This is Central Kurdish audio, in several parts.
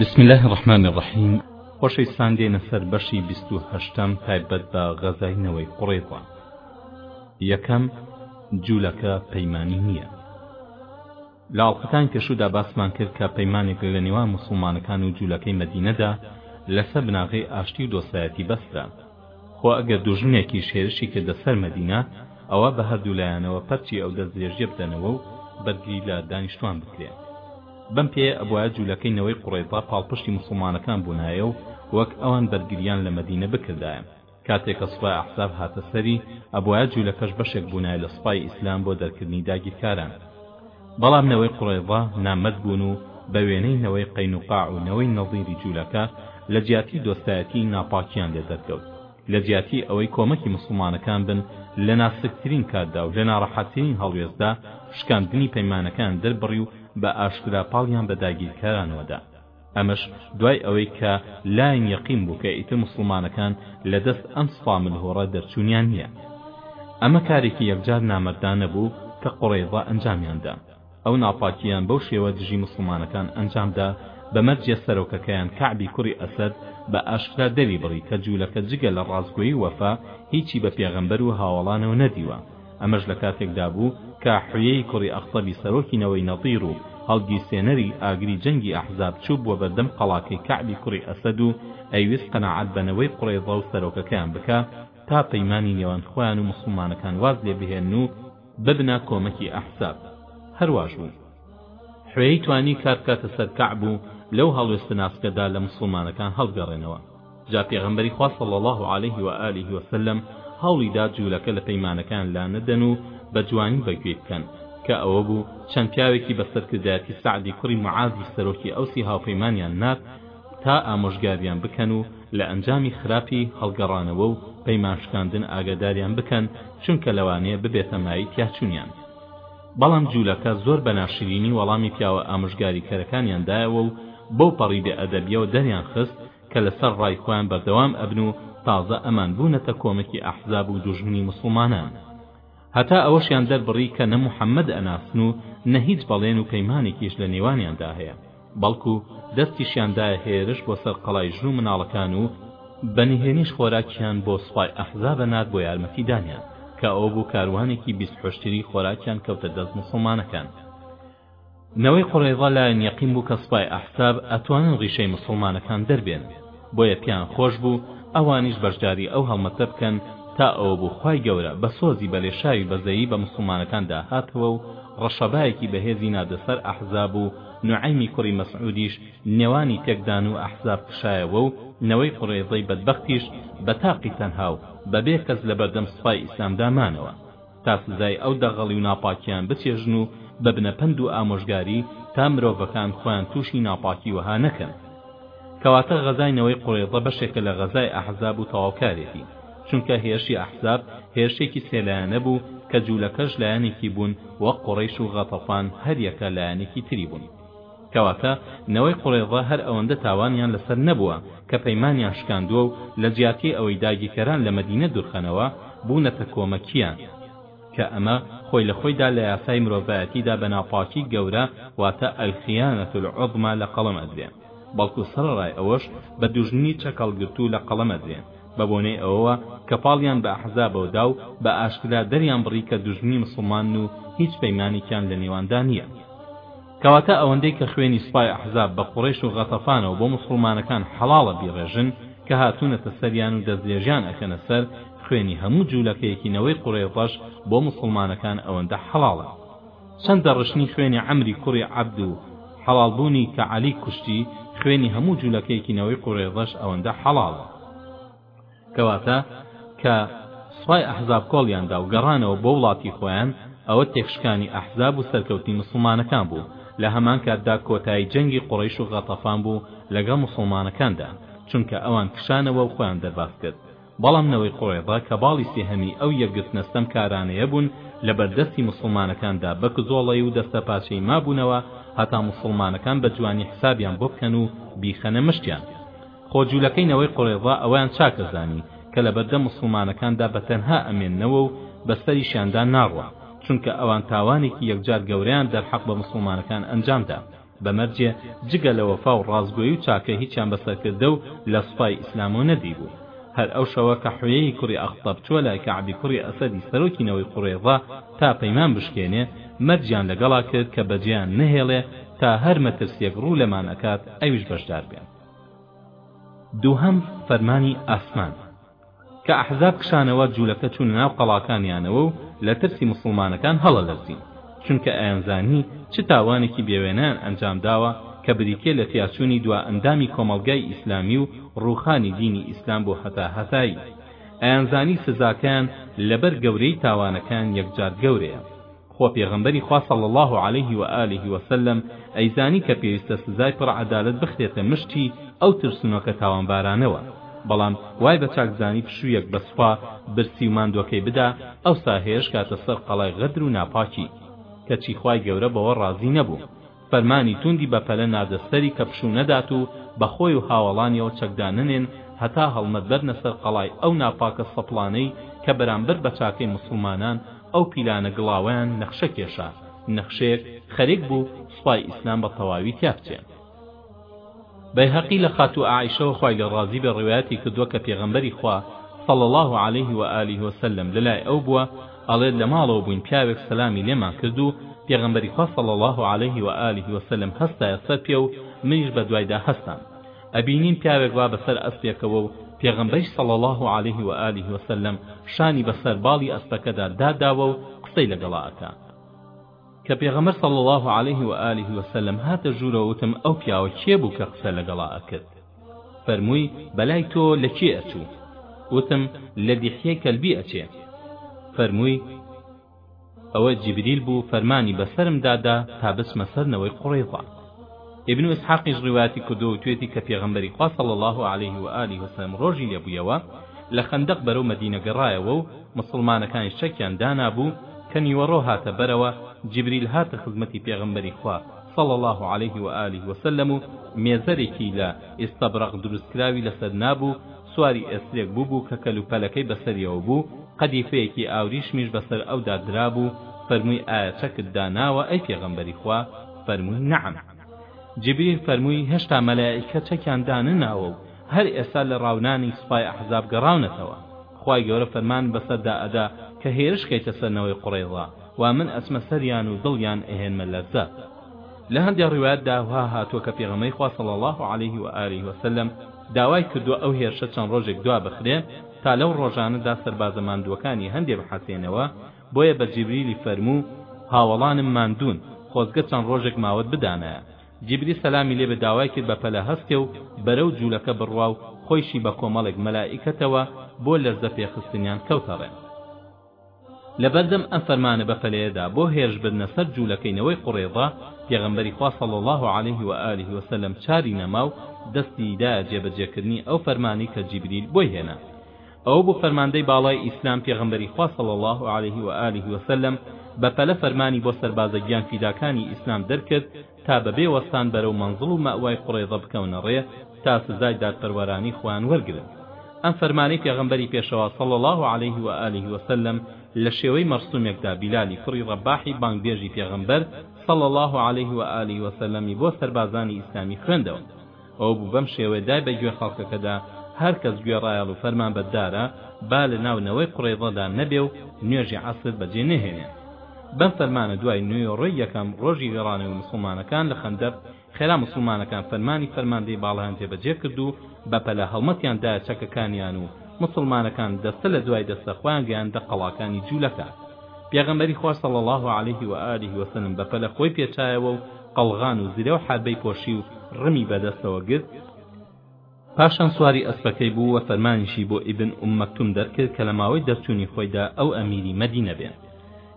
بسم الله الرحمن الرحیم خۆشەویستان دێنە سەر بەشی بیست و هەشتەم تایبەت بە غەزای نەوەی قوڕێزە یەکەم جوولەکە پەیمانی نییە لە ئاڵلقەکانی پێشوودا باسمان کرد کە پەیمانێک لە نێوان مسلمانەکان و جوولەکەی مەدینەدا لەسە بناغەی ئاشتی و دۆستایەتی بەسترا خۆ ئەگەر دوژمنێکی شێرشی کردە سەر مەدینە ئەوە بە هەردوولایەنەوە پەرچی ئەو دەستدرێژیە بدەنەوە و بەرگری لە دانیشتوان بکرێن بەم پێیە ئەبوایە جولەکەی نەوەی قوڕەیزە پاڵپشتی موسڵمانەکان بونایە و وەک ئەوان بەرگریان لە مەدینە بکردایە کاتێ کە سوپای ئەحزاب هاتە سەری ئەبوایە جولەکەش بەشێک بونایە لە سوپای ئیسلام بۆ دەرکردنی داگیرکاران بەڵام نەوەی قوڕەیزە نامەرد بوون و بە وێنەی نەوەی قەینوقاع و نەوەی نەزیری جولەکە لە جیاتی دۆستایەتی ناپاکیان لێ دەرکەوت. لە جیاتی ئەوەی کۆمەکی موسڵمانەکان بن لە ناسکترین کاتدا و لە ناڕەحەتترین هەڵوێستدا شکاندنی پەیمانەکەیان دەربڕی و بە ئاشکرا پاڵیان بە داگیرکارانەوە دا ئەمەش دوای ئەوەی کە لاین یەقین بوو کە ئیتر موسڵمانەکان لە دەست ئەم سوپا ملهوڕە دەرچوونیان نییە ئەمە کارێکی یەکجار نامەردانە بوو کە قوڕەیزە ئەنجامیان دا. ئەو ناپاکیەیان بەو شێوە دژی موسڵمانەکان ئەنجامدا بە مەرجێ سەرۆکەکەیان کەعبی کوڕی ئەسەد بە ئاشکرا دەری بڕی کە جوولەکە جگە لە ڕاستگۆی و وەفا هیچی بە پێغەمبەر و هاوەڵانەوە نەدیوە ئەمەش لە کاتێکدا بوو کە حویەی کوڕی ئەختەبی سەرۆکی نەوەی نەضیر و هەڵگیرسێنەری ئاگری جەنگی ئەحزاب چوو بووە بەردەم قەڵاکەی کەعبی کوڕی ئەسەد و ئەیویست قەناعەت بە نەوەی قوڕەیضە و سەرۆکەکەیان بکا تا پەیمانی نێوان خۆیان و موسڵمانەکان واز لێ بهێنن و ببنە کۆمەکی ئەحزاب. هەرواش بوو. حوێی توانی کار بکاتە سەر کەعب و لەو هەڵوێستە ناسکەدا لە موسڵمانەکان هەڵبگەڕێنەوە. جا پێغەمبەری خوا صلی اللە علیه و آله و سلم هەوڵی دا جوولەکە لە پەیمانەکەیان لا نەدەن و بە جوانی بە گوێی بکەن، کە ئەوە بوو چەند پیاوێکی بە سەرکردایەتی سەعدی کوڕی معازی سەرۆکی ئەوسی هاوپەیمانیان نارد، تا ئامۆژگاریان بکەن و لە ئەنجامی خراپی هەڵگەڕانەوە و پەیمان شکاندن ئاگاداریان بکەن چونکە لەوانەیە ببێتە مایەی تیاچونیان بەڵام جولەکە زۆر بە ناشرینی وەڵامی پیاوە ئامۆژگاریکەرەکانیان دایەوە و بەو پەڕی بێ ئەدەبیەوە دەریان خست کە لەسەر ڕای خۆیان بەردەوام ئەبن و تازە ئەمان بونەتە کۆمەکی ئەحزاب و دوژمنی موسڵمانان هەتا ئەوەشیان دەربڕی کە نە محەمەد ئەناسن و نە هیچ بەڵێن و پەیمانێکیش لە نێوانیاندا هەیە بەڵکو دەستیشیان دایە هێرش بۆ سەر قەڵای ژن و مناڵەکان و بە نهێنیش خۆراکیان بۆ سوپای ئەحزاب نارد بۆ یارمەتی دانیان کە ئەوە بوو کاروانێکی بیست حوشتری خۆراکیان کەوتە دەست موسڵمانەکان. نەوەی قوڕەیظە لایان یەقین بوو کە سوپای ئەحزاب ئەتوانن ڕیشەی موسڵمانەکان دەربێنن بۆیە پێیان خۆش بوو ئەوانیش بەشداری ئەو هەڵمەتە بکەن تا ئەوە بوو خوای گەورە بە سۆزی بە لێشاوی بەزەیی بە موسڵمانەکان دا هاتەوە و ڕەشەبایەکی بەهێزی نادە سەر ئەحزاب و نوعەیمی کوڕی مەسعودیش نێوانی تێک دان و ئەحزاب کشایەوە و نەوەی قوڕەیظەی بەدبەختیش بە تاقی تەنها و بە بێ کەس لە بەردەم سوپای ئیسلامدا مانەوە تا سزای ئەو دەغەڵی و ناپاکیان بچێژن و ببنە پەند و ئامۆژگاری تا مرۆڤەکان خۆیان تووشی ناپاکی وەها نەکەن کەواتە غەزای نەوەی قوڕەیزە بەشێکە لە غەزای ئەحزاب و تەواوکارێتی چونکە هێرشی ئەحزاب هێرشێکی سێ لایەنە بوو کە جوولەکەش لایەنێکی بوون وەک قوڕەیش و غەتەفان هەریەکە لایەنێکی تری بوون کەواتە نەوەی قوڕێظە هەر ئەوەندە تاوانیان لەسەر نەبووە کە پەیمانیان شکاندووە و لە جیاتی ئەوەی داگیرکەران لە مەدینە دورخەنەوە بوونەتە کۆمەکیان کە ئەمە خۆی لە خۆیدا لە یاسای مرۆڤایەتیدا بە ناپاکی گەورە واتە الخیانە العظمی لە قەڵەم ئەدرێ بەڵکو سەڕەڕای ئەوەش بە دوژمنی چەکەڵگرتوو لە قەڵەم ئەدرێ بە بۆنەی ئەوەوە کە پاڵیان بە ئەحزابەوە دا و بە ئاشکرا دەریان بڕی کە دوژمنی مسوڵمانن و هیچ پەیمانێکیان لە نێواندا نییە. کەواتە ئەوەندەی کە خوێنی سوپای ئەحزاب بە قوڕەیش و غەتەفانەوە بۆ موسوڵمانەکان حەڵاڵە بیڕێژن کە هاتوونەتە سەریان و دەستدرێژیان ئەکەنە سەر، خوێنی هەموو جوولەکەیەکی نەوەی قورەیظەش بۆ موسوڵمانەکان ئەوەندە حەڵاڵە. چەند دەڕشنی خوێنی عەمری کوڕی عەبد و حەڵاڵ بوونی کە عەلی کوشتی، خوێنی هەموو جوولەکەیەکی نەوەی قورەیظەش ئەوەندە حەڵاڵە. کەواتە کە سوپای ئەحزاب کۆڵیان دا و گەڕانەوە بۆ وڵاتی خۆیان، ئەوە تێکشکانی ئەحزاب و سەرکەوتنی موسڵمانەکان بوو، لە هەمان کاتدا کۆتایی جەنگی قوڕەیش و غەتەفان بوو لەگەڵ موسڵمانەکاندا، چونکە ئەوان کشانەوە و خۆیان دەرباز کرد، بەڵام نەوەی قوڕەیضە کە باڵی سێهەمی ئەو یەکگرتنە ستەمکارانەیە بوون لەبەردەستی موسڵمانەکاندا بە کزۆڵەی و دەستەپاچەی مابوونەوە هەتا موسڵمانەکان بە جوانی حسابیان بۆ بکەن و بیخەنە مشتیان. خۆ جولەکەی نەوەی قوڕێظە ئەوەیان چاک ئەزانی کە لەبەردەم موسڵمانەکاندا بە تەنها ئەمێننەوە و بە سەریشیاندا ناڕوا چونکە ئەوان تاوانێکی یەکجار گەورەیان دەرحەق بە موسڵمانەکان ئەنجامدا بە مەرجێ جگە لە وەفا و ڕاستگۆی و چاکە هیچیان بە سەرکردە و لە سوپای ئیسلامەوە نەدیبوو هەر ئەو شەوە کە حویەی کوڕی ئەخطەب چووە لای کەعبی کوڕی ئەسەدی سەرۆکی نەوەی قوڕێظە تا پەیمان بشکێنێ مەرجیان لەگەڵا کرد کە بەجێیان نەهێڵێ تا هەر مەترسیەک ڕوو لەمان ئەکات ئەویش بەشدار بێن دووهەم فەرمانی ئاسمان کە ئەحزاب کشانەوە جولەکە چوونە ناو قەڵاکانیانەوە و لە ترسی موسڵمانەکان هەڵەلەرزین چونکە ئەیانزانی چ تاوانێکی بێوێنەیان ئەنجام داوە کە بریتیە لە تیاچوونی دوا ئەندامی کۆمەڵگای ئیسلامی و ڕووخانی دینی ئیسلام بۆ هەتاهەتایی ئەیانزانی سزاکەیان لەبەر گەورەیی تاوانەکەیان یەکجار گەورەیە. خۆ پێغەمبەری خوا صلی اللە علیه و آله و سلم ئەیزانی کە پێویستە سزای پڕ عەدالەت بخرێتە مشتی ئەو ترسنۆکە تاوانبارانەوە بەڵام وای بە چاک زانی پشویەک بە سوپا برسی و ماندوەکەی بدا ئەوسا هێرشکاتە سەر قەڵای غەدر و ناپاکی کەچی خوای گەورە بەوە ڕازی نەبوو فەرمانی توندی بە پەلە ناردە سەری کە پشوو نەدات و بە خۆی و هاوەڵانیەوە چەکدا نەنێن هەتا هەڵمەت بەرنە سەر قەڵای ئەو ناپاکە سەپڵانەی کە بەرامبەر بە چاکەی موسڵمانان ئەو پیلانە گڵاوەیان نەخشە کێشا نەخشەیەک خەرێک بوو سوپای ئیسلام بە تەواوی تیا بچێ. بەیهەقی لە خاتوو عائیشەوە خوای لێ ڕازی بێ ڕەوایەتی کردووە کە پێغەمبەری خوا صلی اللە علیه و آله و سلم لەلای ئەو بووە ئەڵێت لە ماڵەوە بووین پیاوێک سەلامی لێمان کرد و پێغەمبەری خوا صلی اللە علیه و آله و سلم هەستایە سەر پێ و منیش بە دوایدا هەستام ئەبینیم پیاوێک وا بەسەر ئەسپێکەوە و پێغەمبەریش صلی اللە علیه و آله و سلم شانی بەسەر باڵی ئەسپەکەدا داداوە و قسەی لەگەڵا ئەکا کە پێغەمبەر صلی اللە علیه و آله و سلم هاتە ژوورەوە وتم ئەو پیاوە کێ بوو کە قسە لەگەڵا ئەکرد فەرمووی بەلای تۆ لە کێ ئەچوو وتم لە دیحیەی کەلبی ئەچێ فەرمووی ئەوە جیبریل بوو فەرمانی بەسەرمدا دا تا بچمە سەر نەوەی قوڕەیظە ئیبن ئیسحاقیش ڕیوایەتی کردووە وتوێتی کە پێغەمبەری خوا صلی اللە علیه و آله وسلم ڕۆژی لێ بوویەوە لە خەندەق بەرەو مەدینە گەڕایەوە و موسڵمانەکانیش چەکیان دانابوو کە نیوەڕۆ هاتە بەرەوە جبریل هاتە خزمەتی پێغەمبەری خوا صلی اللە علیه و آله وسلم و مێزەرێکی لە ئیستەبرەق دروستکراوی لەسەر نابوو سواری ئێسرێک بووبوو کە کەلوپەلەکەی بەسەریەوە بوو قەدیفەیەکی ئاوریشمیش بەسەر ئەودا درابوو فەرمووی ئایا چەکت داناوە ئەی پێغەمبەری خوا فەرمووی، نەعەم. جیبریل فەرمووی، هێشتا مەلائیکە چەکیان دانەناوە و هەر ئێستا لە ڕاونانی سوپای ئەحزاب گەڕاونەتەوە. خوای گەورە فەرمان بەسەردا ئەدا کە هێرش کەیتە سەر نەوەی قوڕەیظە، وا من ئەچمە سەریان و دڵیان ئەهێنمە لەرزە. لە هەندێ ڕیوایەتدا وەها هاتووە کە پێغەمبەری خوا صلی اللە علیه و آله و سلم داوای کردووە ئەو هێرشە چەند ڕۆژێک دوا بخرێ تا لەو ڕۆژانەدا سەربازە ماندووەکانی هەندێ بحەسێنەوە، بۆیە بە جیبریلی فەرموو، هاوەڵانم ماندوون، خۆزگە چەند ڕۆژێک ماوەت بدانایە. جیبریل سەلامی لێ بێ داوای کرد بە پەلە هەستێ و بەرەو جوولەکە بڕوا و خۆیشی بە کۆمەڵێک مەلائیکەتەوە بۆ لەرزە پێخستنیان کەوتە ڕێ. لە بەردەم ئەم فەرمانە بە پەلەیەدا بۆ هێرش بردنە سەر جوولەکەی نەوەی قوڕەیضە، پێغەمبەری خوا صلی اللە علیه و آله و سلم چاری نەما و دەستی دایە جێبەجێ کردنی ئەو فەرمانەی کە جیبریل بۆی هێنا. ئەو بو فەرماندەی باڵای ئیسلام پێغەمبەری خوا صلی اللە علیه و آله و سلم بە پەلە فەرمانی بۆ سەربازە گیان فیداکانی ئیسلام دەرکرد تا بە بێ وەستان بەرەو مەنزڵ و مەئوای قوڕەیضە بکەونە ڕێ تا سزای دادپەروەرانەی خۆیان وەرگرن ئەم فەرمانەی پێغەمبەری پێشەوا صلی اللە علیه و آله و سلم لە شێوەی مەرسومێکدا بیلالی کوڕی ڕەباحی بانگبێژی پێغەمبەر صلی اللە علیه و آله و سلم ی بۆ سەربازانی ئیسلامی خوێندەوە ئەوە بوو بەم شێوەیە دای بە گوێ خەڵکەکەدا، هەر کەس گوێڕایەڵ و فەرمانبەردارە، با لە ناو نەوەی قورەیضەدا نەبێ و نوێژی عەسر بە جێ نەهێنێ. بەم فەرمانە دوای نوێڕۆی یەکەم ڕۆژی وێڕانەوەی موسڵمانەکان لە خەندەق، خێرا موسڵمانەکان فەرمانی فەرماندەی باڵایان جێ بە جێ کرد و بە پەلە هەڵمەتیان دایە چەکەکانیان و موسڵمانەکان دەستە لە دوای دەستە خۆیان گەیاندە قەڵاکانی جوولەکە. پێغەمبەری خوا صلی اللە علیه و آله و سلم بە پەلە خۆی پێچایەوە و قەڵغان و زرێ و حاربەی پۆشی و ڕمی بە دەستەوە گرت، پاشان سواری ئەسپەکەی بوو و فەرمانیشی بۆ ئیبن ئوم مەکتوم دەرکرد کە لە ماوەی دەرچوونی خۆیدا ئەو ئەمیری مەدینە بێ.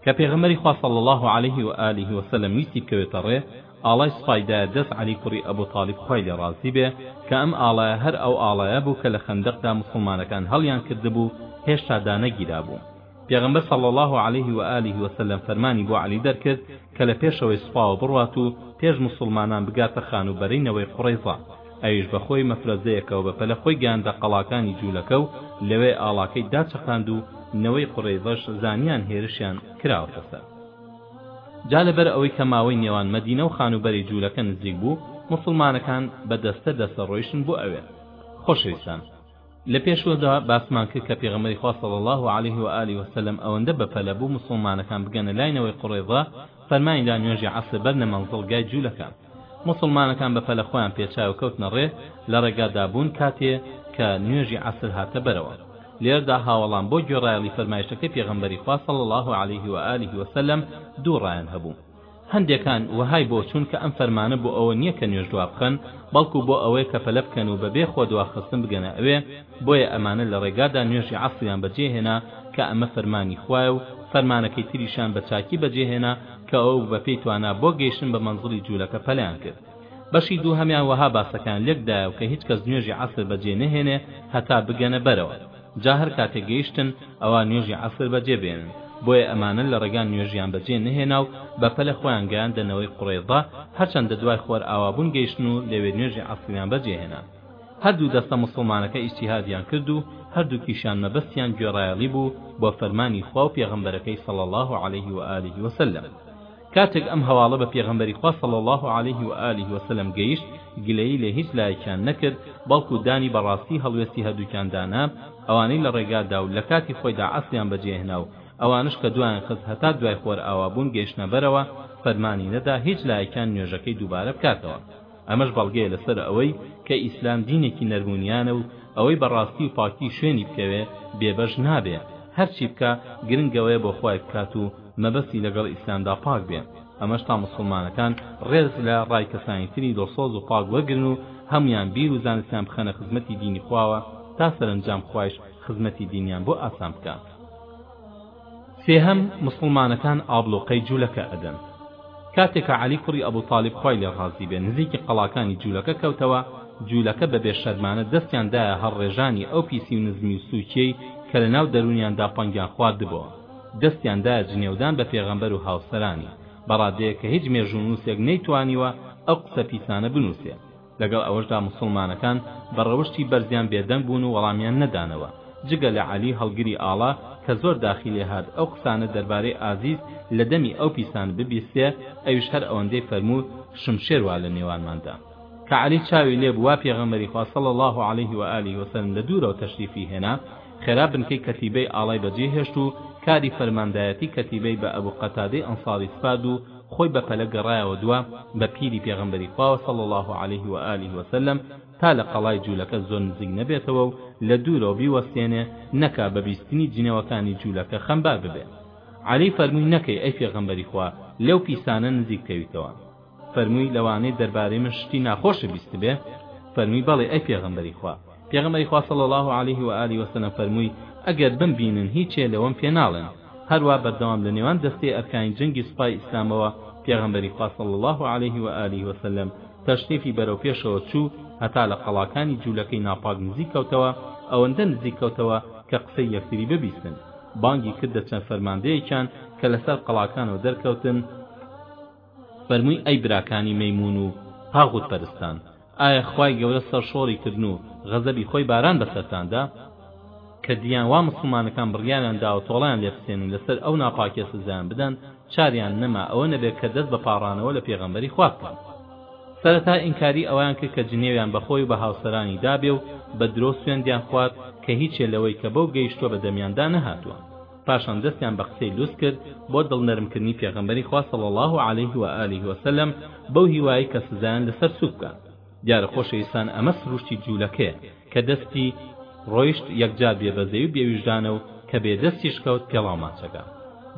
کە پێغەمبەری خوا صلی اللە علیه و آله و سلم ویستی بکەوێتە ڕێ، ئاڵای سوپای دایە دەست عەلی کوڕی ئەبو تالیب خوای لێ ڕازی بێ، کە ئەم ئاڵایە هەر ئەو ئاڵایە بوو کە لە خەندەقدا موسڵمانەکان هەڵیان کردبوو هێشتا دانەگیرابوو. پێغەمبەر صلی اللە علیه و آله و سلم فەرمانی بۆ عەلی دەرکرد کە لە پێشەوەی سوپاوە بڕوات و پێش موسڵمانان بگاتە خانووبەرەی نەوەی قوڕەیزە ئەویش بە خۆی مەفرەزەیەکەوە بە پەلە خۆی گەیاندە قەڵاکانی جوولەکە و لەوێ ئاڵاکەی داچەقاند و نەوەی قوڕەیزەش زانیان هێرشیان کراوەتە سەر جا لەبەر ئەوەی کە ماوەی نێوان مەدینە و خانووبەرەی جوولەکە نزیک بوو موسڵمانەکان بە دەستە دەستە ڕۆیشتن بۆ ئەوێ خۆشەویستان لە پێشوەدا باسمان کرد کە پێغەمبەری خوا صلی اللە علیه و آله و سلم ئەوەندە بەپەلە بوو موسڵمانەکان بگەنە لای نەوەی قوڕەیضە فەرمانی دا نوێژی عەصر بەرنە مەنزڵگای جولەکان موسڵمانەکان بەپەلە خۆیان پێچای و کەوتنە ڕێ لە ڕێگادا بوون کاتێ کە نوێژی عەصر هاتە بەرەوە لێردا هاوەڵان بۆ گوێڕایەڵی فەرمایشتەکەی پێغەمبەری خوا صلی اللە علیه و آله و سلم دوو ڕایان هەبوو هەندێکان وەهای بۆ چوون کە ئەم فەرمانە بۆ ئەوە نییە کە نوێژ دوا بخەن، بەڵکو بۆ ئەوەیە کە پەلە بکەن و بەبێ خۆ دواخستن بگەنە ئەوێ، بۆیە ئەمانە لە ڕێگادا نوێژی عەسریان بەجێ هێنا کە ئەمە فەرمانی خوایە و فەرمانەکەی تریشیان بە چاکی بەجێ هێنا کە ئەوە بوو بە پێی توانا بۆ گەیشتن بە مەنزڵی جوولەکە پەلەیان کرد. بەشی دووهەمیان وەها باسەکەیان لێک دایەوە کە هیچ کەس نوێژی عەسر بەجێ نەهێنێ هەتا بگەنە بەرەوە. جا هەر کاتێک گەیشتن ئەوا نوێژی عەسر بەجێ بێنن، بۆیە ئەمانە لە ڕێگا نوێژیان بەجێ نەهێنا و بە پەلە خۆیان گەیاندە نەوەی قوڕەیضە، هەرچەندە دوای خۆرئاوابوون گەیشتن و لەوێ نوێژی عەسریان بەجێ هێنا. هەردوو دەستە موسڵمانەکە ئیجتیهادیان کرد و هەردووکیشیان مەبەستیان گوێڕایەڵی بوو بۆ فەرمانی خوا و پێغەمبەرەکەی صلی اللە علیه و آله و سلم. کاتێک ئەم هەواڵە بە پێغەمبەری خوا صلی اللە علیه و آله و سلم گەیشت گلەیی لە هیچ لایەکیان نەکرد بەڵکو دانی بە ڕاستی هەڵوێستی هەردووکیان دانا ئەوانەی لە ڕێگادا و لە کاتی خۆیدا عەسریان بەجێهێنا و ئەوانەش کە دوایان خست هەتا دوای خۆرئاوا بوون گەیشتنە بەرەوە فەرمانی نەدا هیچ لایەکیان نوێژەکەی دووبارە بکاتەوە. ئەمەش بەڵگەیە لەسەر ئەوەی کە ئیسلام دینێکی نەرمونیانە و ئەوەی بە ڕاستی و پاکی شوێنی بکەوێ بێبەش نابێ هەرچی بکا گرنگ ئەوەیە بۆ خوای بکات و مەبەستی لەگەڵ ئیسلامدا پاک بێ ئەمەش تا موسڵمانەکان ڕێز لە ڕای کەسانی تری دڵسۆز و پاک وەرگرن و هەمویان بیر و زانستیان بخەنە خزمەتی دینی خواوە تا سەرەنجام خوایش خزمەتی دینیان بۆ ئاسان بکا. سێهەم، موسڵمانەکان ئابڵۆقەی جولەکە ئەدەن. کاتێک کە عەلی کوڕی ئەبو تالیب خوای لێ ڕازی بێ نزیکی قەڵاکانی جولەکە کەوتەوە، جولەکە بە بێ شەرمانە دەستیان دایە هەڕ ڕێژانی ئەو پیسی و نزمی و سوکیەی کە لە ناو دەرونیاندا پەنگیان خواردبۆوە، دەستیان دایە جنێودان بە پێغەمبەر و هاوسەرانی، بە ڕادەیەک کە هیچ مێژونوسێک نەیتوانیوە ئەو قسە پیسانە بنوسێ. لەگەڵ ئەوەشدا موسڵمانەکان بە ڕەوشتی بەرزیان بێدەنگ بوون و وەڵامیان نەدانەوە، جگە لە عەلی هەڵگری ئاڵا کە زۆر داخی لێ هات ئەو قسانە دەربارەی ئازیز لە دەمی ئەو پیسانە ببیستێ، ئەویش هەر ئەوەندەی فەرموو شمشێر وا لە نێوانمان دا. کە عەلی چاوی لێ بوو وا پێغەمبەری خوا صلی اللە علیه و آله و سلم لە دوورەوە تەشریفی هێنا، خێرا بنکەی کەتیبەی ئاڵای بەجێ هێشت و کاری فەرماندایەتی کەتیبەی بە ئەبو قەتادەی ئەنصاری سپارد و خۆی بە پەلە گەڕایەوە دوا بە پیری پێغەمبەری خواوە صلی اللە علیه و آله و سلم تا لە قەڵای جولەکە زۆر نزیک نەبێتەوە و لە دوورەوە بیوەستێنێ نەکا بە بیستنی جنێوەکانی جولەکە خەمبار ببێ عەلی فەرمووی نەکەی ئەی پێغەمبەری خوا لەو پیسانە نزیک کەویتەوە فەرمووی لەوانەیە دەربارەی من شتی ناخۆشت بیستبێ فەرمووی بەڵێ ئەی پێغەمبەری خوا پێغەمبەری خوا صلی اللە علیه و آله و سلم فەرمووی ئەگەر بمبینن هیچێ لەوەم پێ ناڵێن هەروا بەردەوام لە نێوان دەستەی ئەرکانی جەنگی سوپای ئیسلامەوە پێغەمبەری خوا صلی اللە علیه و آله و سلم تەشریفی بەرەو پێشەوە چوو هەتا لە قەڵاکانی جولەکەی ناپاک نزیک کەوتەوە ئەوەندە نزیک کەوتەوە کە قسەی یەکتری ببیستن بانگی کردە چەند فەرماندەیەکیان کە لەسەر قەڵاکانەوە دەرکەوتن فەرمووی ئەی براکانی مەیموون و تاغوت پەرستان ئایا خوای گەورە سەرشۆڕی کردن و غەزەبی خۆی باران بەسەرتاندا کە دییان وا مسوڵمانەکان بڕیاریان داوە تۆڵەیان لێ بسێنن و لەسەر ئەو ناپاکیە سزایان بدەن چاریان نەما ئەوە نەبێت کە دەست بە پاڕانەوە لە پێغەمبەری خوا بکەن سەرەتا ئینکاری ئەوەیان کرد کە جنێویان بە خۆی و بە هاوسەرانی دابێ و بە درۆ سوێندیان خوارد کە هیچێ لەوەی کە بەو گەیشتووە بە دەمیاندا نەهاتووە پاشان دەستیان بە قسەی لوس کرد بۆ دڵنەرمکردنی پێغەمبەری خوا صلی اللە علیه و آله و سلم بەو هیوایەی کە سزایان لەسەر سوک بکا دیارە خۆشەویستان ئەمە سروشتی جولەکەیە کە دەستی ڕۆیشت یەکجار بێبەزەی و بێویژدانە و کە بێ دەستیش کەوت پێڵاو ماچەکە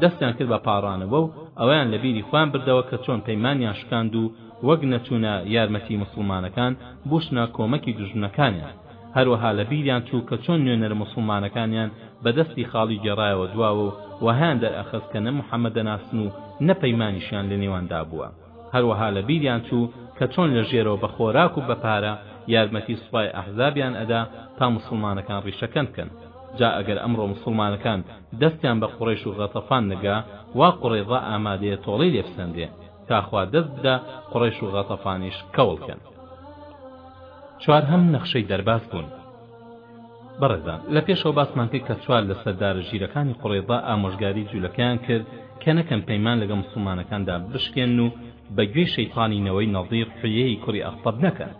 دەستیان کرد بە پاڕانەوە و ئەویان لە بیری خۆیان بردەوە کە چۆن پەیمانیان شکاند و وەک نەچوونە یارمەتی موسڵمانەکان بوشنە کۆمەکی دوژمنەکانیان هەروەها لە بیریان چوو کە چۆن نوێنەرە موسڵمانەکانیان بە دەستی خاڵی گێڕایەوە دواوە و وەهایان دەرئەخست کە نە محەمەد دەناسن و نە پەیمانیشیان لە نێوان دابووە هەروەها لە بیریان چوو کە چۆن لە ژێرەوە بە خۆراک و بە پارە یارمەتی سوپای ئەحزابیان ئەدا تا موسڵمانەکان ڕیشە کەند کەن جا ئەگەر ئەمڕۆ موسڵمانەکان دەستیان بە قوڕەیش و غەتەفان نەگا وا قوڕەیضە ئامادەیە تۆڵەی لێ بسەندێ تا خوا دەست بدا قوڕەیش و غەتەفانیش کەوڵ کەن. چوارهەم نەخشەی دەرباز بوون بەڕێزان لە پێشەوە باسمان کرد کە چوار لە سەردارە ژیرەکانی قوڕێزا ئامۆژگاری جوولەکەیان کرد کە نەکەن پەیمان لەگە مسلمانەکاندا بشکێن و بە گوێی شەیتانی نەوەی نەظیر حویەی کوڕی ئەخطەب نەکەن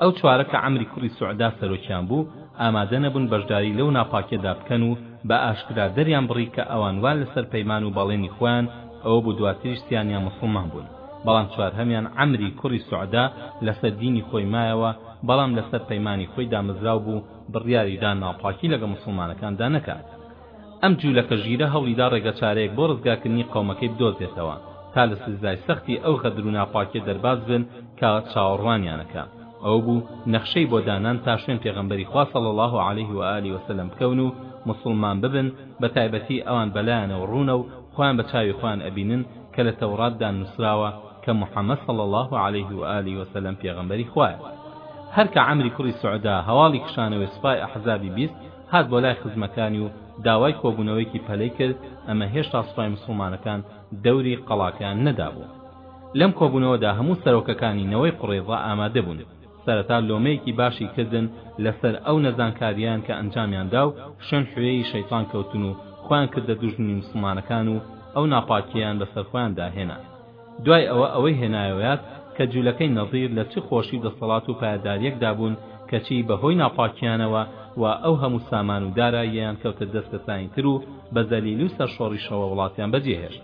ئەو چوارە کە عەمری کوڕی سوعدا سەرۆکیان بوو ئامادە نەبوون بەشداری لەو ناپاکیەدا بکەن و بە ئاشکرا دەریان بڕی کە ئەوان وا لەسەر پەیمان و بەڵێنی خۆیان ئەوە بوو دواتریش سیانیان مسلمان بوون بەڵام چوارهەمیان عەمری کوڕی سوعدە لەسەر دینی خۆی مایەوە بەڵام لەسەر پەیمانی خۆی دامەزراو بوو بڕیاریدا ناپاکی لەگەڵ موسڵمانەکاندا نەکات ئەم جولەکە ژیرە هەوڵیدا ڕێگەچارەیەک بۆ ڕزگارکردنی قەومەکەی بدۆزێتەوە تا لە سزای سەختی ئەو غەدر و ناپاکیە دەرباز بن کە چاوەڕوانیانەکە ئەو بوو نەخشەی بۆ دانان تا شوێن پێغەمبەری خوا صلی الله علیه و آله وسلم بکەون و موسڵمان ببن بەتایبەتی ئەوان بەلایانەوە ڕوونە و خۆیان بە چاوی خۆیان ئەبینن کە لە تەوراتدا نوسراوە کە محمد صلی اللە علیه و آله و سلم پێغەمبەری خوایە هەر کە عەمری کوڕی سوعدا هەواڵی کشانەوەی سوپای ئەحزابی بیست هات بۆ لای خزمەکانی و داوای کۆبوونەوەیەکی پەلەی کرد ئەمە هێشتا سوپای مسوڵمانەکان دەوری قەڵاکەیان نەدابوو لەم کۆبوونەوەدا هەموو سەرۆکەکانی نەوەی قوڕەیزە ئامادە بوون سەرەتا لۆمەیەکی باشی کردن لەسەر ئەو نەزانکارییەیان کە ئەنجامیان دا و شوێن حوێیی شەیتان کەوتن و خۆیان کردە دوژمنی موسڵمانەکان و ئەو ناپاکییەیان بەسەر خۆیاندا هێنا دوای ئەوە ئەوەی هێنایەوە یاد کە جولەکەی نەزیر لە چ خۆشی و دەسەڵات و پایەدارییەکدا بوون کەچی بە هۆی ناپاکییانەوە وا ئەو هەموو سامان و داراییەیان کەوتە دەست کەسانی تر و بە زەلیلی و سەرشۆڕیشەوە وڵاتیان بەجێهێشت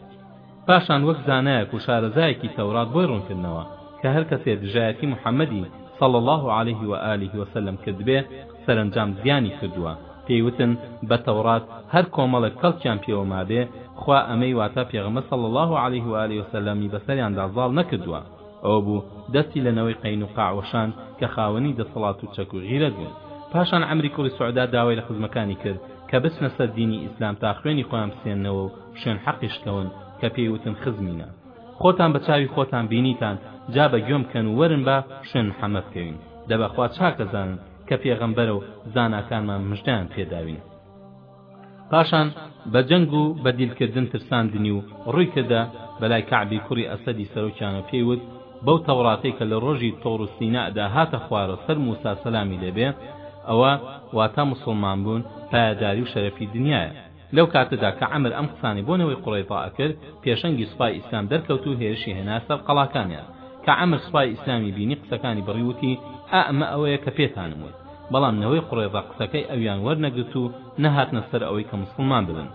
پاشان وەک زانایەک و شارەزایەکی تەورات بۆی ڕوونکردنەوە کە هەر کەسێ دژایەتی محمدی صلی اللە علیه و آله و سلم کردبێ سەرەنجام زیانی کردووە پێی وتن بە تەورات هەر کۆمەڵێک کەڵکیان پێوە مابێ خوا ئەمەی واتا پێغەمبەر صلی اللە علیه و آله و سلم ی بەسەریاندا زاڵ نەکردووە ئەوەبوو دەستی لە نەوەی قەینوقاع وەشاند کە خاوەنی دەسەڵات و چەک و غیرەت بوون پاشان عەمری کوڕی سوعدا داوای لە خزمەکانی کرد کە بچنە سەر دینی ئیسلام تا خوێنی خۆیان بسێننەوە و شوێن حەقی شکەون کە پێی وتن خزمینە خۆتان بە چاوی خۆتان بینیتان جا بە گوێم کەن و وەرن با شوێن محەممەد بکەوین دەبەخوا چاک ئەزانن کە پێغەمبەرە و زاناکانمان مژدەیان پێداوین پاشان بە جەنگ و بە دیلکردن ترساندنی و ڕووی کردە بەلای کەعبی کوڕی ئەسەدی سەرۆکیان و پێی وت بەو تەوڕاتەی کە لە ڕۆژی تۆڕ و سینەدا هاتە خوارەوە سەر موسا سەلامی لێبێ ئەوە واتا مسلمان بوون پایەداری و شەرەفی دنیاە لەو کاتەدا کە عەمر ئەم قسانەی بۆ نەوەی قوڕەیزا ئەکرد، پێشەنگی سوپای ئیسلام دەرکەوت و هێرشی هێنا سەر قەڵاکانیان. کە عەمر سوپای ئیسلامی بینی قسەکانی بڕی وتی، ئا ئەمە ئەوەیە کە پێتانم وت. بەڵام نەوەی قوڕەیزا قسەکەی ئەویان وەرنەگرت و نەهاتنە سەر ئەوەی کە موسڵمان ببن.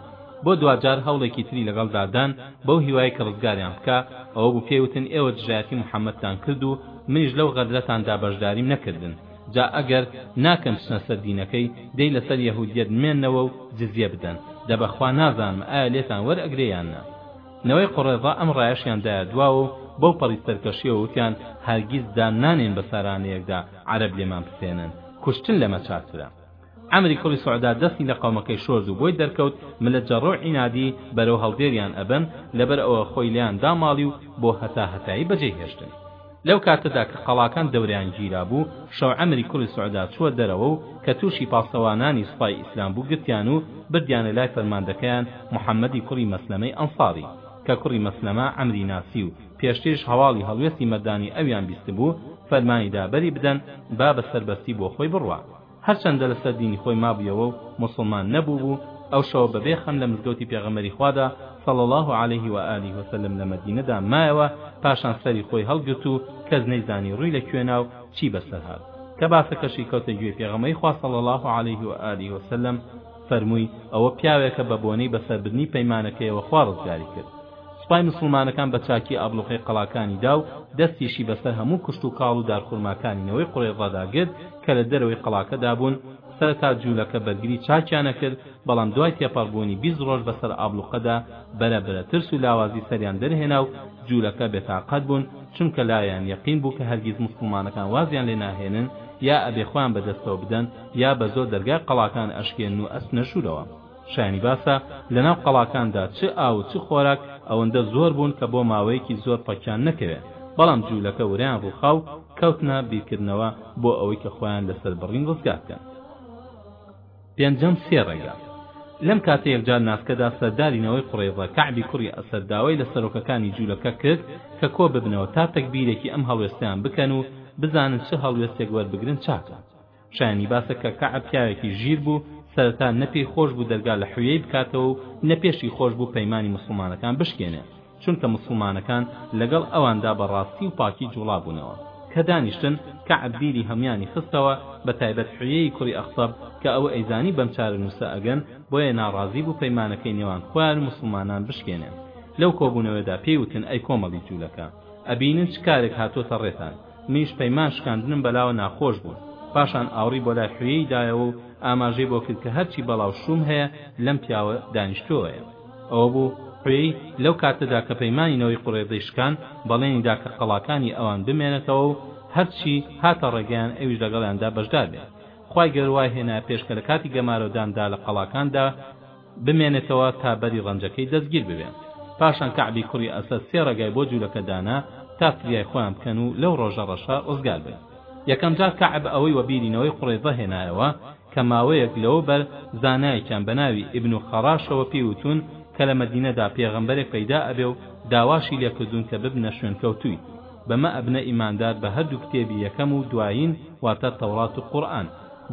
بۆ دواجار هەوڵێکی تری لەگەڵدا دان بەو هیوایەی کە ڕزگاریان بکا، ئەوە بوو پێی وتن ئێوە دژایەتی محەممەدتان کرد و منیش لەو غەدرەتاندا بەشداریم نەکردن. جا ئەگەر ناکەن بچنە سەر دینەکەی دەی لەسەر یەهودیەت بمێنەوە و جزیە بدەن دە بەخوا نازانم ئایا لێتان وەر ئەگرێ یان نا نەوەی قوڕێزا ئەم ڕایەشیان دایە دواوە و بەو پەڕی سەرکەشیەوە وتیان هەرگیز دان نانێین بە سارانەیەکدا عەرەب لێمان بسێنن کوشتن لەمە چاترە عەمری کوڕی سوعدا دەستی لە قەومەکەی شۆرد و بۆی دەرکەوت ملە جەڕۆ و عینادی بەرەو هەڵدێریان ئەبەن، لەبەرئەوە خۆی لێیان داماڵی و بۆ هەتا هەتایی بەجێی هێشتن. لەو کاتەدا کە قەڵاکان دەورەیان گیرابوو، شەو عەمری کوڕی سوعدا چووە دەرەوە و کە تووشی پاسەوانانی سوپای ئیسلام بوو گرتیان و بردیانە لای فەرماندەکەیان محەمەدی کوڕی مەسلەمەی ئەنساری، کە کوڕی مەسلەمە عەمری ناسی و پێشتریش هەواڵی هەڵوێستی مەردانی ئەویان بیستبوو، فەرمانی دا بەری بدەن با بە سەربەستی بۆ خۆی بڕوا. هەرچەندە لەسەر دینی خۆی مابوویەوە و موسڵمان نەبووبوو، ئەو شەوە بەبێ خەم لە مزگەوتی پێغەمبەری خوادا، صلی اللە علیه و آله و سلم، لە مەدینەدا مایەوە، پاشان سەری خۆی هەڵگرت و کەس نەیزانی ڕووی لە کوێنا و چی بەسەرهات، کە باسەکەشی کەوتە گوێی پێغەمبەری خوا، صلی اللە علیه و آله و سلم، فەرمووی، ئەوە پیاوێکە بە بۆنەی بەسەربردنی پەیمانەکەیەوە خوا ڕزگاری کرد. سوپای موسڵمانەکان بە چاکی ئابڵوقەی قەڵاکانی دا و دەستیشی بەسەر هەموو کشتوکاڵ و دارخورماکانی نەوەی قوڕەیظەدا گرت کە لە دەرەوەی قەڵاکەدا بوون، سەرەتا جوولەکە بەرگری چاکیان نەکرد، بەڵام دوای تێپەڕبوونی بیست ڕۆژ بەسەر ئابڵوقەدا بەرە بەرە ترس و لاوازی سەریان دەرهێنا و جوولەکە بێتاقەت بوون، چونکە لایان یەقین بوو کە هەرگیز موسڵمانەکان وازیان لێ ناهێنن یا ئەبێ خۆیان بەدەستەوە بدەن. یا بە زۆر دەرگای قەڵاکان ئەشکێن و ئەچنە ژوورەوە. شایانی باسە لەناو قەڵاکاندا چ ئاو و چ خۆراک ئەوەندە زۆر بوون کە بۆ ماوەیەکی زۆر پەکیان نەکەوێ، بەڵام جوولەکە ورەیان ڕووخا و کەوتنە بیرکردنەوە بۆ ئەوەی کە خۆیان لە سەربڕین ڕزگار بکەن. پێنجەم، سێ ڕێگا. لەم کاتە یەکجار ناسکەدا سەرداری نەوەی قوڕەیزە کەعبی کوڕی ئەسەد داوای لە سەرۆکەکانی جوولەکە کرد کە کۆ ببنەوە تا تەگبیرێکی ئەم هەڵوێستەیان بکەن و بزانن چ هەڵوێستێک وەربگرن چاکە. شایانی باسە کە کەعب پیاوێکی ژیر بوو سەرەتا نە پێی خۆش بوو دەرگا لە حویەی بکاتەوە و نە پێشی خۆش بوو پەیمانی موسڵمانەکان بشکێنێ چونکە موسڵمانەکان لەگەڵ ئەواندا بە ڕاستی و پاکی جوڵابوونەوە کە دانیشتن کەعب بیری هەمویانی خستەوە بە تایبەت حویەی کوڕی ئەختەب کە ئەو ئەیزانی بەم چارەنووسە ئەگەن بۆیە ناڕازی بوو پەیمانەکەی نێوان خۆیان و موسڵمانان بشکێنێ لەو کۆبوونەوەدا پێی وتن ئەی کۆمەڵی جوولەکە ئەبینن چ کارێک هاتووەتە ڕێتان منیش پەیمان شکاندنم بەلاوە ناخۆش بوو پاشان ئاوڕی بۆ لای حویەی دایەوە و ئاماژەی بۆ کرد کە هەرچی بەڵا و شووم هەیە لەم پیاوە دانیشتووەیە ئەوە بوو حویەی لەو کاتەدا کە پەیمانی نەوەی قوڕێزەی شکان بەڵێنی دا کە قەڵاکانی ئەوان بمێنێتەوە و هەرچی هاتە ڕێگەیان ئەویش لەگەڵیاندا بەشدار بێت خوای گەورە وای هێنا پێش کە لە کاتی گەمارۆداندا لە قەڵاکاندا بمێنێتەوە تا بەری ڕەنجەکەی دەستگیر ببێت. پاشان کەعبی کوڕی ئەسەد سێ ڕێگای بۆ جوولەکە دانا تا فریای خۆیان بکەن و لەو ڕۆژە ڕەشە ڕزگار بن. یەکەمجار کەعب ئەوەی وەبیری نەوەی قوڕەیزە هێنایەوە کە ماوەیەک لەوەوبەر زانایەکیان بەناوی ئیبن خەڕاشەوە پێی وتوون کە لە مەدینەدا پێغەمبەرێک پەیدا ئەبێ و داواشی لێ کردوون کە ببنە شوێنکەوتووی بەمە ئەبنە ئیماندار بە هەردوو کتێبی یەکەم و دوایین واتە تەوڕات و قورئان.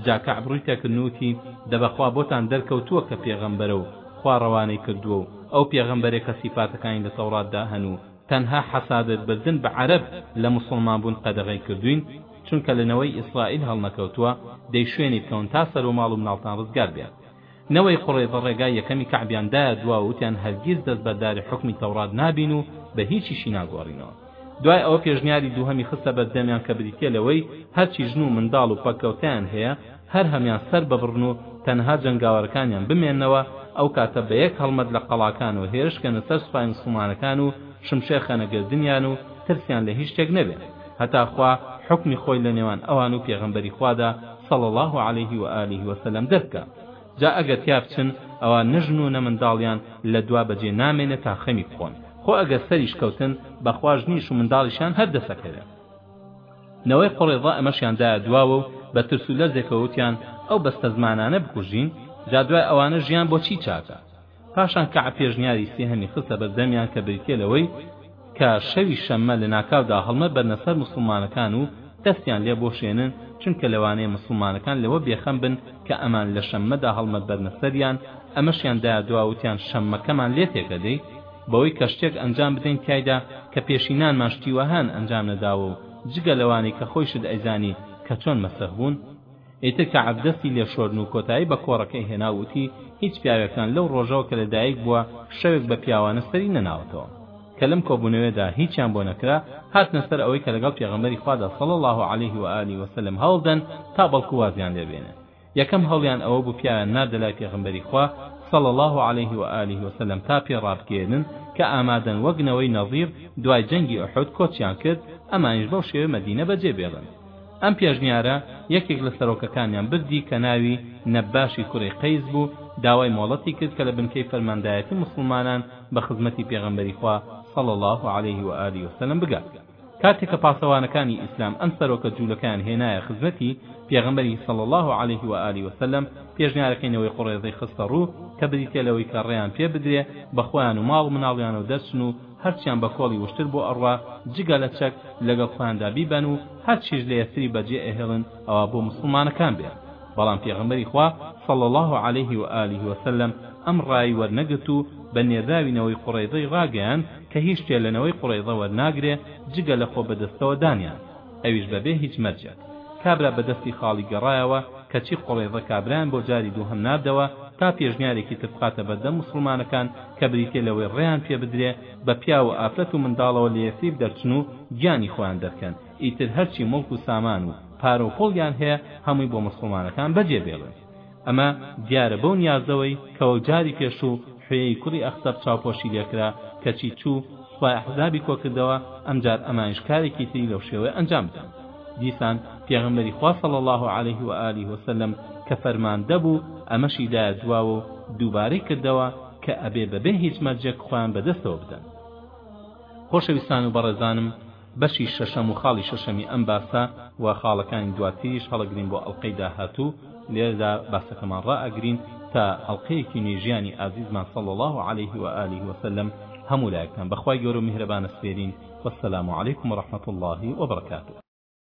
جا کەعب ڕووی تێکردن و وتی، دە بەخوا بۆتان دەرکەوتووە کە پێغەمبەرە و خوا ڕەوانەی کردووە و ئەو پێغەمبەرە کە سیفاتەکانی لە تەوڕاتدا هەن و تەنها حەسادەت بردن بە عەرەب لە موسڵمان بوون قەدەغەی کردووین چونکە لە نەوەی ئیسرائیل هەڵنەکەوتووە، دەی شوێنی بکەون تا سەروماڵ و مناڵتان ڕزگار بێن. نەوەی قوڕەیزە ڕێگای یەکەمی کەعبیان دایە دوا و وتیان هەرگیز دەستبەرداری حوکمی تەوڕات نابین و بە هیچیشی ناگۆڕینەوە. دوای ئەوە پێشنیاری دووهەمی خستە بەردەمیان کە بریتییە لەوەی هەرچی ژن و منداڵ و پەککەوتەیان هەیە هەر هەموان سەر ببڕن و تەنها جەنگاوەرەکانیان بمێننەوە، ئەو کاتە بە یەک هەڵمەت لە قەڵاکانەوە هێرش کەنە سەر سوپای موسڵمانەکان و شمشێر خەنە گەردنیان و ترسیان لە هیچ شتێک نەبێ. هەتا خوا حوکمی خۆی لە نێوان ئەوان و پێغەمبەری خوادا صلی اللە علیه و آله و سلم دەربکا جا ئەگەر تیا بچن ئەوا نە ژن و نە منداڵیان لە دوا بەجێ نامێنێ تا خەمی بخۆن خۆ ئەگەر سەریش کەوتن بەخوا ژنیش و منداڵیشیان هەر دەسەکەوێ. نەوەی قوڕیضە ئەمەشیان دایە دواوە و بە ترس و لەرزێکەوە وتیان ئەو بەستەزمانانە بکوژین جا دوای ئەوانە ژیان بۆ چی چاکە؟ پاشان کەعب پێشنیاری سێهەمی خستە بەردەمیان کە بریتیە لەوەی کە شەوی شەممە لەناکاودا هەڵمە بەرنە سەر موسڵمانەکان و دەستیان لێ بۆشێنن چونکە لەوانەیە موسڵمانەکان لەوە بێخەم بن کە ئەمان لە شەممەدا هەڵمەت بەرنە سەریان ئەمەشیان دایە دوا وتیان شەممەکەمان لێ تێک ئەدەی بەوەی کە شتێک ئەنجام بدەین تیایدا کە پێشینانمان شتی وەهایان ئەنجام نەداوە و جگە لەوانەی کە خۆیشت ئەیزانی کە چۆن مەسح بوون ئیتر کەعب دەستی لێ شۆرن و کۆتایی بە کۆڕەکەی هێنا و وتی، هیچ پیاوێکتان لەو ڕۆژەوە کە لە دایک بووە شەوێک بە پیاوانە سەری نەناوەتەوە. کە لەم کۆبوونەوێدا هیچیان بۆ نەکرا، هاتنە سەر ئەوەی کە لەگەڵ پێغەمبەری خوادا صلی اللە علیه و آله و سلم هەوڵ دەن تا بەڵکو وازیان لێ بێنن. یەکەم هەوڵیان ئەوە بوو پیاویان ناردە لای پێغەمبەری خوا صلی اللە علیه و آله و سلم تا پێ ڕابگەیەنن کە ئامادەن وەک نەوەی نەضیر دوای جەنگی ئوحود کۆچیان کرد ئەمانیش بەو شێوەیە مەدینە بەجێ بێڵن. ئەم پێشنیارە یەکێک لە سەرۆکەکانیان بردی کە ناوی نەباشی کوڕی قەیس بوو، داوای مۆڵەتی کرد کە لە بنکەی فەرماندایەتی موسڵمانان بە خزمەتی پێغەمبەری خوا صلی اللە علیه و آله و سلم بگات. کاتێک کە پاسەوانەکانی ئیسلام ئەم سەرۆکە جوولەکەیان هێنایە خزمەتی پێغەمبەری صلی اللە علیه و آله و سلم، پێشنیارەکەی نەوەی قوڕەیزەی خستە ڕوو کە بریتیە لەوەی کە ڕێیان پێ بدرێ بە خۆیان و ماڵ و مناڵیانەوە دەرچن و هەرچیان بە کۆڵی وشتر بۆ ئەڕوا جگە لە چەک لەگەڵ خۆیاندا بیبەن و هەرچیش لە یەسریب بەجێ ئەهێڵن ئەوا بۆ موسڵمانەکان بێ بەڵام پێغەمبەری خوا صلی اللە علیه و آله و سلم ئەم ڕای وەرنەگرت و بە نێردراوی نەوەی قوڕەیضەی ڕاگەیاند کە هیچ شتێ لە نەوەی قوڕەیضە وەرناگرێ جگە لە خۆ بەدەستەوە دانیان ئەویش بەبێ هیچ مەرجێک کابرا بە دەستی خاڵی گەڕایەوە کەچی قوڕەیضە کابرایان بۆ جاری دووهەم ناردەوە تا پێشنیارێکی تر بخاتە بەردەم موسڵمانەکان کە بریتیە لەوەی ڕێیان پێ بدرێ بە پیاو و ئافرەت و منداڵەوە لە یەسریب دەرچن و گیانی خۆیان دەرکەن ئیتر هەرچی موڵک و سامان و پارە و پوڵیان هەیە هەمووی بۆ موسڵمانەکان بەجێ بێڵن ئەمە دیارە بەو نیازەوەی کە وەک جاری پێشوو حویەی کوڕی ئەخطەب چاوپۆشی لێکرا کەچی چوو سوپای ئەحزابی کۆکردەوە ئەمجار ئەمانیش کارێکی تری لەو شێوەیە ئەنجام بدەن. دیسان پێغەمبەری خوا صلی اللە علیه و آله و سلم کە فەرماندە بوو ئەمەشی دایە دواوە و دووبارەی کردەوە کە ئەبێ بەبێ هیچ مەرجێک خۆیان بەدەستەوە بدەن. خۆشەویستان و بەڕێزانم بەشی شەشەم و خاڵی شەشەمی ئەم باسە و خاڵەکانی دواتریش هەڵەگرین بۆ ئەڵقەی داهاتوو، لێرەدا باسەکەمان ڕائەگرین تا ئەڵقەیەکی نوێی ژیانی ئازیزمان صلی اللە علیه و آله و سلم هەموو لایەکتان بەخوای گەورە و میهرەبانە سپێرین والسلام علیکم و رحمة اللە و برکاته.